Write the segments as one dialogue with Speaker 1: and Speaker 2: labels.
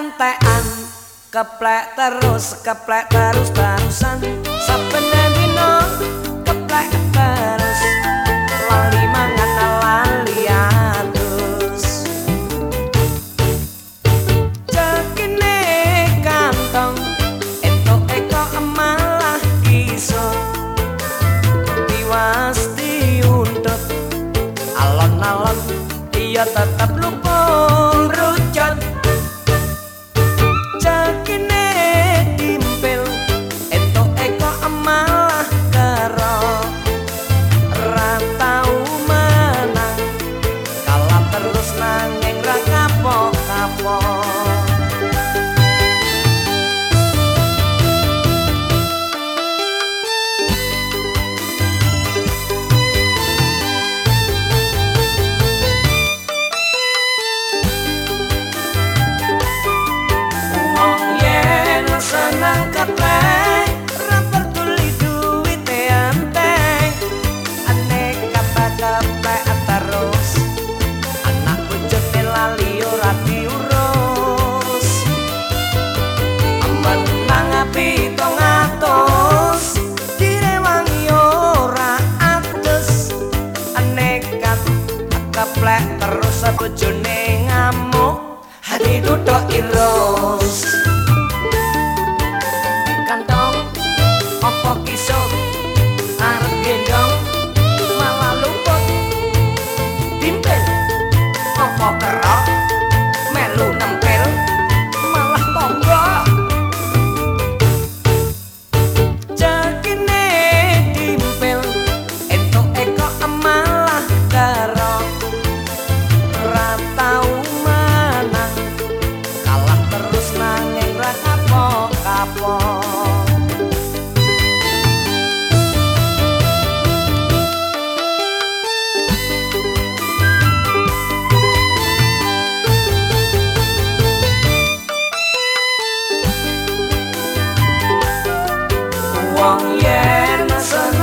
Speaker 1: entekan keplek terus keplek terus terusan saben dino keplek terus lali mangan lali atus cekine kantong eto eko malah iso. Diwas diundut alon-alon iya tetap lupa terus bojone ngamuk hati duduk irus. Kantong opo kisuk? Arep gendong malah luput. Dimpel opo kerok? Melu nempel malah tonggo jakine dimpel entuk eko malah kerok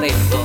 Speaker 1: resto.